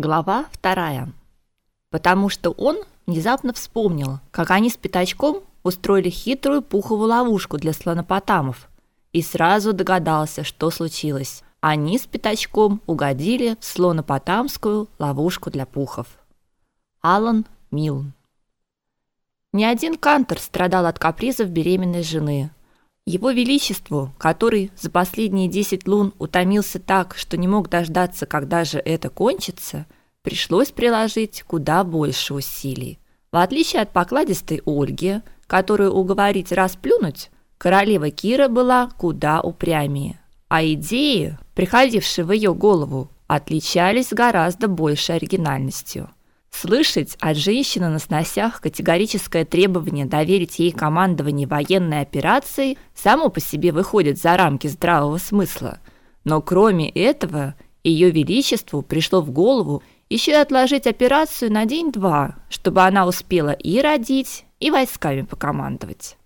Глава вторая. Потому что он внезапно вспомнил, как они с Пятачком устроили хитрую пуховую ловушку для слонопотамов, и сразу догадался, что случилось. Они с Пятачком угодили в слонопотамскую ловушку для пухов. Алан Милн. Ни один кантор страдал от капризов беременной жены. Его величеству, который за последние десять лун утомился так, что не мог дождаться, когда же это кончится, пришлось приложить куда больше усилий. В отличие от покладистой Ольги, которую уговорить расплюнуть, королева Кира была куда упрямее. А идеи, приходившие в ее голову, отличались гораздо большей оригинальностью. Слышать от женщины на сносях категорическое требование доверить ей командование военной операцией само по себе выходит за рамки здравого смысла. Но кроме этого, ее величеству пришло в голову еще и отложить операцию на день-два, чтобы она успела и родить, и войсками покомандовать.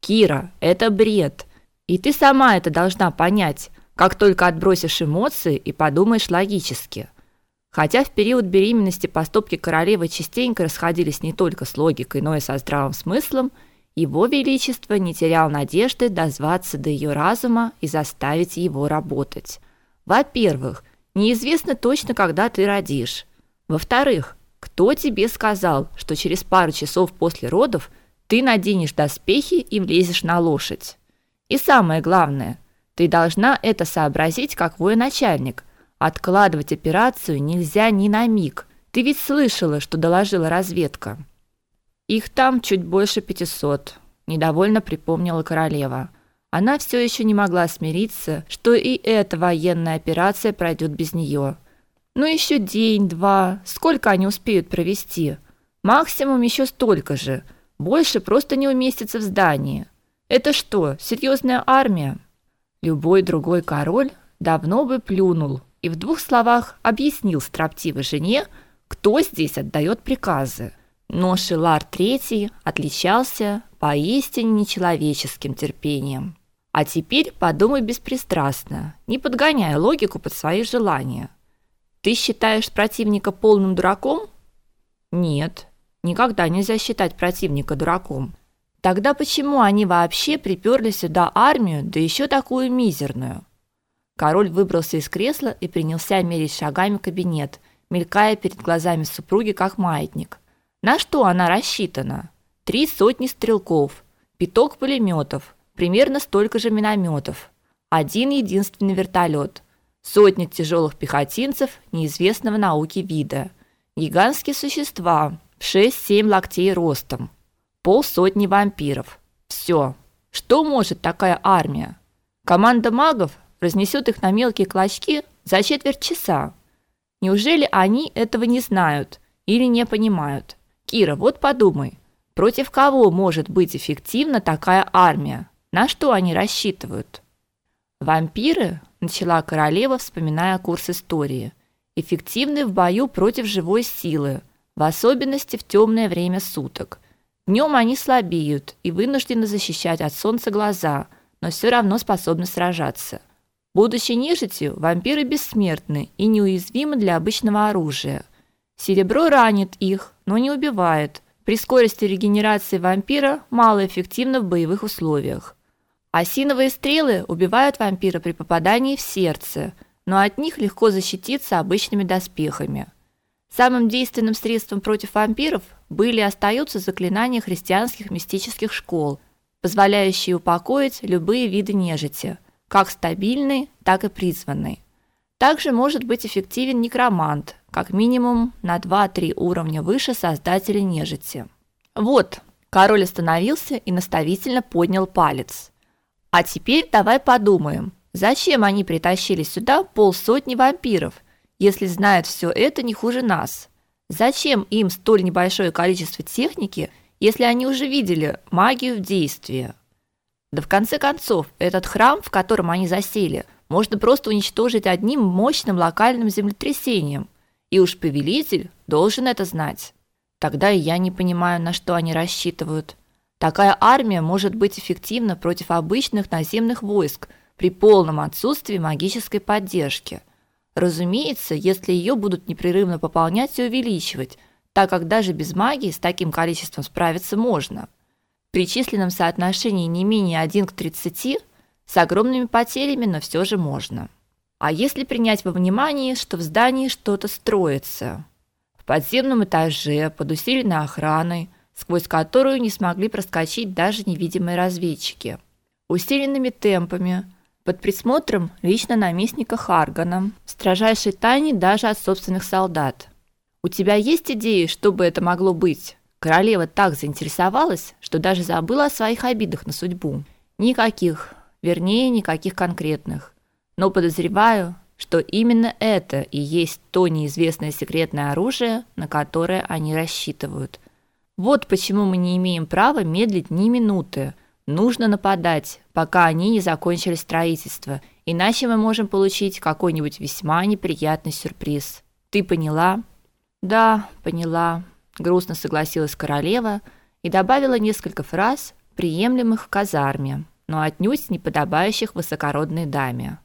Кира, это бред, и ты сама это должна понять, как только отбросишь эмоции и подумаешь логически. Хотя в период беременности поступки королевы частенько расходились не только с логикой, но и со здравым смыслом, его величество не терял надежды дозваться до ее разума и заставить его работать. Во-первых, неизвестно точно, когда ты родишь. Во-вторых, кто тебе сказал, что через пару часов после родов ты наденешь доспехи и влезешь на лошадь? И самое главное, ты должна это сообразить как военачальник – Откладывать операцию нельзя ни на миг. Ты ведь слышала, что доложила разведка. Их там чуть больше пятисот. недовольно припомнила королева. Она все еще не могла смириться, что и эта военная операция пройдет без нее. Ну еще день-два, сколько они успеют провести? Максимум еще столько же. Больше просто не уместится в здании. Это что, серьезная армия? Любой другой король давно бы плюнул и в двух словах объяснил строптивой жене, кто здесь отдает приказы. Но Шилар III отличался поистине нечеловеческим терпением. А теперь подумай беспристрастно, не подгоняя логику под свои желания. Ты считаешь противника полным дураком? Нет, никогда нельзя считать противника дураком. Тогда почему они вообще приперли сюда армию, да еще такую мизерную? Король выбрался из кресла и принялся мерить шагами кабинет, мелькая перед глазами супруги как маятник. На что она рассчитана? Три сотни стрелков, пяток пулеметов, примерно столько же минометов, один единственный вертолет, сотня тяжелых пехотинцев неизвестного науки вида, гигантские существа в 6-7 локтей ростом, полсотни вампиров. Все. Что может такая армия? Команда магов разнесет их на мелкие клочки за четверть часа. Неужели они этого не знают или не понимают? Кира, вот подумай, против кого может быть эффективна такая армия? На что они рассчитывают? Вампиры, начала королева, вспоминая курс истории, эффективны в бою против живой силы, в особенности в темное время суток. Днем они слабеют и вынуждены защищать от солнца глаза, но все равно способны сражаться. Будучи нежитью, вампиры бессмертны и неуязвимы для обычного оружия. Серебро ранит их, но не убивает. При скорости регенерации вампира малоэффективно в боевых условиях. Осиновые стрелы убивают вампира при попадании в сердце, но от них легко защититься обычными доспехами. Самым действенным средством против вампиров были и остаются заклинания христианских мистических школ, позволяющие упокоить любые виды нежити – как стабильный, так и призванный. Также может быть эффективен некромант, как минимум на 2-3 уровня выше создателя нежити. Вот, король остановился и наставительно поднял палец. А теперь давай подумаем, зачем они притащили сюда полсотни вампиров, если знают все это не хуже нас? Зачем им столь небольшое количество техники, если они уже видели магию в действии? Да в конце концов, этот храм, в котором они засели, можно просто уничтожить одним мощным локальным землетрясением. И уж повелитель должен это знать. Тогда и я не понимаю, на что они рассчитывают. Такая армия может быть эффективна против обычных наземных войск при полном отсутствии магической поддержки. Разумеется, если ее будут непрерывно пополнять и увеличивать, так как даже без магии с таким количеством справиться можно. При численном соотношении не менее 1 к 30 с огромными потерями, но все же можно. А если принять во внимание, что в здании что-то строится, в подземном этаже под усиленной охраной, сквозь которую не смогли проскочить даже невидимые разведчики, усиленными темпами, под присмотром лично наместника Харгана, в строжайшей тайне даже от собственных солдат. У тебя есть идеи, что бы это могло быть? Королева так заинтересовалась, что даже забыла о своих обидах на судьбу. Никаких, вернее, никаких конкретных но подозреваю, что именно это и есть то неизвестное секретное оружие, на которое они рассчитывают. Вот почему мы не имеем права медлить ни минуты. Нужно нападать, пока они не закончили строительство, иначе мы можем получить какой-нибудь весьма неприятный сюрприз. Ты поняла? Да, поняла, грустно согласилась королева и добавила несколько фраз, приемлемых в казарме, но отнюдь не подобающих высокородной даме.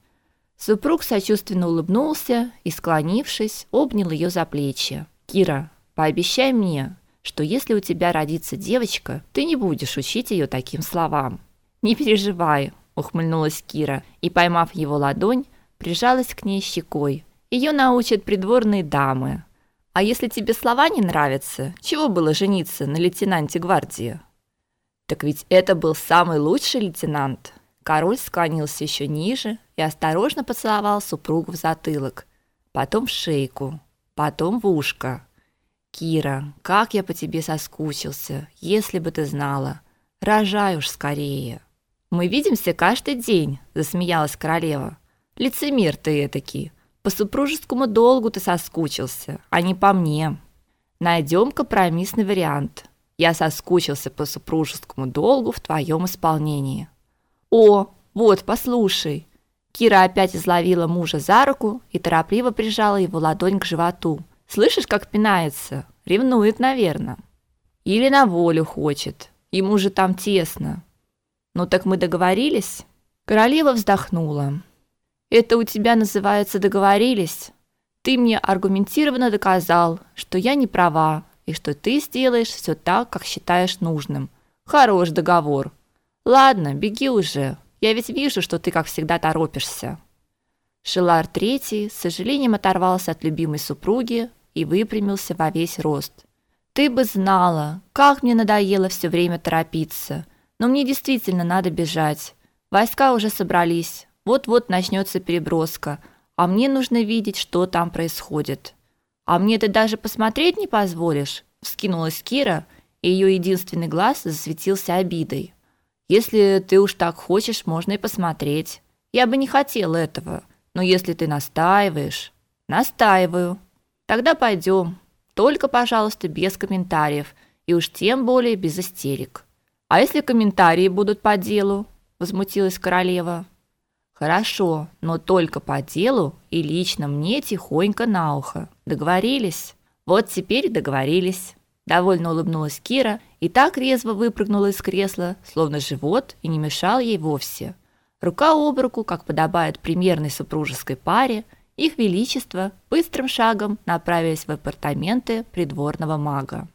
Супруг сочувственно улыбнулся и, склонившись, обнял ее за плечи. Кира, пообещай мне, что если у тебя родится девочка, ты не будешь учить ее таким словам. Не переживай, ухмыльнулась Кира и, поймав его ладонь, прижалась к ней щекой. Ее научат придворные дамы. А если тебе слова не нравятся, чего было жениться на лейтенанте гвардии? Так ведь это был самый лучший лейтенант. Король склонился еще ниже и осторожно поцеловал супругу в затылок, потом в шейку, потом в ушко. Кира, как я по тебе соскучился, если бы ты знала. Рожай уж скорее. Мы видимся каждый день, засмеялась королева. Лицемер ты этакий. По супружескому долгу ты соскучился, а не по мне. Найдем компромиссный вариант. Я соскучился по супружескому долгу в твоем исполнении. О, вот, послушай. Кира опять изловила мужа за руку и торопливо прижала его ладонь к животу. Слышишь, как пинается? Ревнует, наверное. Или на волю хочет. Ему же там тесно. Ну так мы договорились? Королева вздохнула. Это у тебя называется договорились? Ты мне аргументированно доказал, что я не права и что ты сделаешь все так, как считаешь нужным. Хорош договор. Ладно, беги уже. Я ведь вижу, что ты, как всегда, торопишься. Шилар третий с сожалением оторвался от любимой супруги и выпрямился во весь рост. Ты бы знала, как мне надоело все время торопиться. Но мне действительно надо бежать. Войска уже собрались. Вот-вот начнется переброска, а мне нужно видеть, что там происходит. А мне ты даже посмотреть не позволишь, вскинулась Кира, и ее единственный глаз засветился обидой. Если ты уж так хочешь, можно и посмотреть. Я бы не хотел этого, но если ты настаиваешь, настаиваю. Тогда пойдем. Только, пожалуйста, без комментариев и уж тем более без истерик. А если комментарии будут по делу? возмутилась королева. Хорошо, но только по делу и лично мне тихонько на ухо. Договорились? Вот теперь договорились. Довольно улыбнулась Кира и так резво выпрыгнула из кресла, словно живот и не мешал ей вовсе. Рука об руку, как подобает примерной супружеской паре, их величество быстрым шагом направились в апартаменты придворного мага.